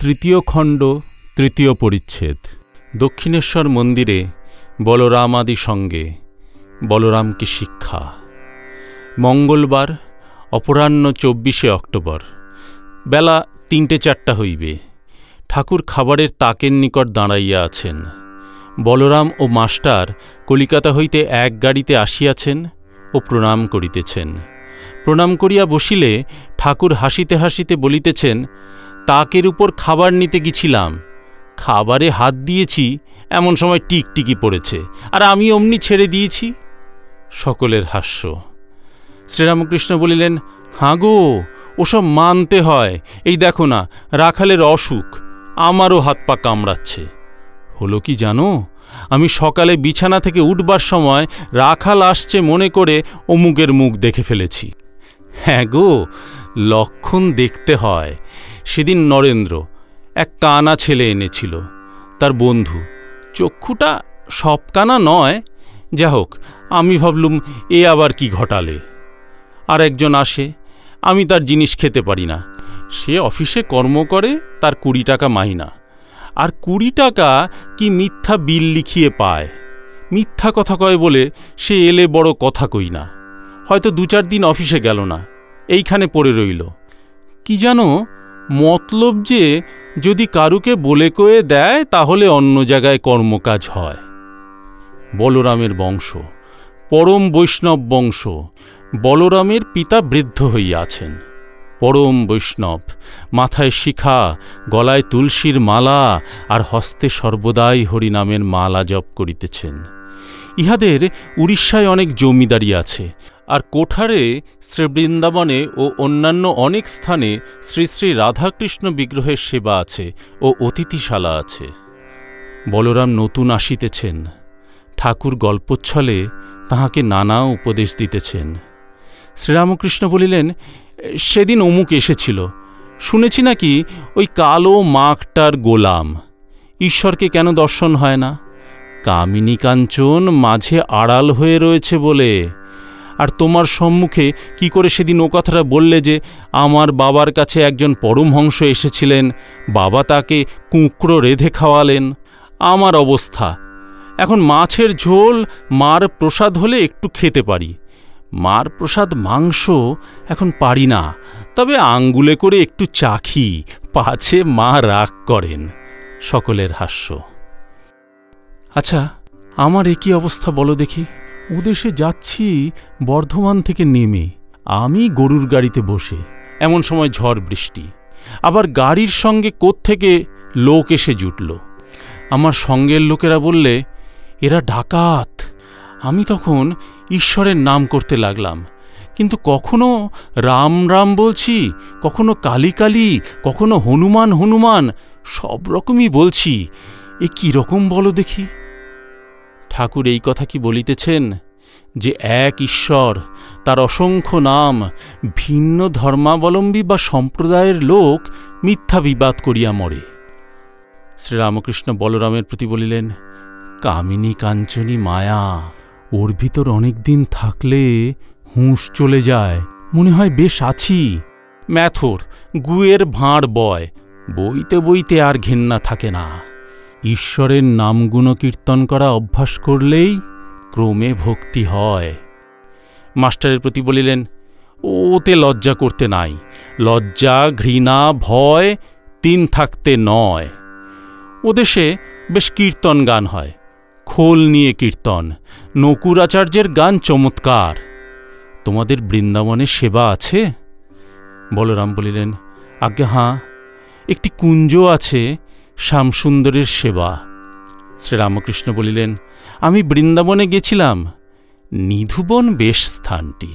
তৃতীয় খণ্ড, তৃতীয় পরিচ্ছেদ। দক্ষিণেশ্বর মন্দিরে বলরাম আদি সঙ্গে বলরামকে শিক্ষা। মঙ্গলবার, অপরাহ্ন চব্বিশে অক্টোবর, বেলা তিনটে চারটা হইবে। ঠাকুর খাবারের তাকের নিকট দাঁড়াইয়া আছেন। বলরাম ও মাস্টার কলিকাতা হইতে এক গাড়িতে আসিয়াছেন ও প্রণাম করিতেছেন। প্রণাম করিয়া বসিলে ঠাকুর হাসিতে হাসিতে বলিতেছেন তাকের উপর খাবার নিতে গেছিলাম। খাবারে হাত দিয়েছি, এমন সময় টিকটিকি পড়েছে, আর আমি অমনি ছেড়ে দিয়েছি। সকলের হাস্য। শ্রীরামকৃষ্ণ বলিলেন, হাঁ গো, ওসব মানতে হয়। এই দেখো না, রাখালের অসুখ, আমারও হাত পা কামড়াচ্ছে। হলো কি জানো, আমি সকালে বিছানা থেকে উঠবার সময় রাখাল আসছে মনে করে অমুকের মুখ দেখে ফেলেছি। হ্যাঁ গো, লক্ষণ দেখতে হয়। সেদিন নরেন্দ্র এক কানা ছেলে এনেছিল, তার বন্ধু। চক্ষুটা সব কানা নয়। যা হোক আমি ভাবলুম, এ আবার কি ঘটালে? আর একজন আসে, আমি তার জিনিস খেতে পারি না। সে অফিসে কর্ম করে, তার কুড়ি টাকা মাইনা। আর কুড়ি টাকা কি মিথ্যা বিল লিখিয়ে পায়? মিথ্যা কথা কয় বলে সে এলে বড় কথা কই না। হয়তো দু চার দিন অফিসে গেল না, এইখানে পড়ে রইল। কি জানো মতলব যে, যদি কারুকে বলে কয়ে দেয়, তাহলে অন্য জায়গায় কর্মকাজ হয়। বলরামের বংশ, পরম বৈষ্ণব বংশ, বলরামের পিতা বৃদ্ধ হইয়াছেন। পরম বৈষ্ণব, মাথায় শিখা, গলায় তুলসীর মালা, আর হস্তে সর্বদাই হরিনামের মালা জপ করিতেছেন। ইহাদের উড়িষ্যায় অনেক জমিদারি আছে আর কোঠারে শ্রীবৃন্দাবনে ও অন্যান্য অনেক স্থানে শ্রী শ্রী রাধাকৃষ্ণ বিগ্রহের সেবা আছে ও অতিথিশালা আছে। বলরাম নতুন আসিতেছেন। ঠাকুর গল্পচ্ছলে তাহাকে নানা উপদেশ দিতেছেন। শ্রীরামকৃষ্ণ বলিলেন, সেদিন অমুক এসেছিল। শুনেছি নাকি ওই কালো মাকটার গোলাম। ঈশ্বরকে কেন দর্শন হয় না? কামিনী কাঞ্চন মাঝে আড়াল হয়ে রয়েছে বলে। আর তোমার সম্মুখে কি করে সেদিন ও কথাটা বললে যে আমার বাবার কাছে একজন পরমহংস এসেছিলেন, বাবা তাকে কুঁকড়ো রেধে খাওয়ালেন। আমার অবস্থা। এখন মাছের ঝোল, মার প্রসাদ হলে একটু খেতে পারি। মার প্রসাদ মাংস এখন পারি না। তবে আঙ্গুলে করে একটু চাখি পাছে মা রাগ করেন। সকলের হাস্য। আচ্ছা আমার একই অবস্থা বলো দেখি। উদেশে যাচ্ছি, বর্ধমান থেকে নেমে। আমি গরুর গাড়িতে বসে, এমন সময় ঝড় বৃষ্টি। আবার গাড়ির সঙ্গে থেকে লোক এসে জুটল। আমার সঙ্গের লোকেরা বললে, এরা ডাকাত। আমি তখন ঈশ্বরের নাম করতে লাগলাম। কিন্তু কখনো রাম রাম বলছি, কখনো কালী কালী, কখনো হনুমান হনুমান, সব রকমই বলছি। এ কী রকম বলো দেখি? ঠাকুর এই কথা কি বলিতেছেন? যে এক ঈশ্বর, তার অসংখ্য নাম, ভিন্ন ধর্মাবলম্বী বা সম্প্রদায়ের লোক মিথ্যা বিবাদ করিয়া মরে। শ্রীরামকৃষ্ণ বলরামের প্রতি বলিলেন, কামিনী কাঞ্চনী মায়া, ওর ভিতর অনেক দিন থাকলে হুঁশ চলে যায়। মনে হয় বেশ আছি। ম্যাথর, গুয়ের ভাঁড় বয়, বইতে বইতে আর ঘেন্না থাকে না। ঈশ্বরের নামগুণ কীর্তন করা অভ্যাস করলেই ক্রমে ভক্তি হয়। মাস্টারের প্রতি বলিলেন, ওতে লজ্জা করতে নাই। লজ্জা, ঘৃণা, ভয় তিন থাকতে নয়। ওদেশে বেশ কীর্তন গান হয়। খোল নিয়ে কীর্তন। নকুরাচার্যের গান চমৎকার। তোমাদের বৃন্দাবনে সেবা আছে? বলরাম বলিলেন, আজ্ঞা, হাঁ। একটি কুঞ্জ আছে শ্যামসুন্দরের সেবা। শ্রীরামকৃষ্ণ বলিলেন আমি বৃন্দাবনে গেছিলাম। নিধুবন বেশ স্থানটি।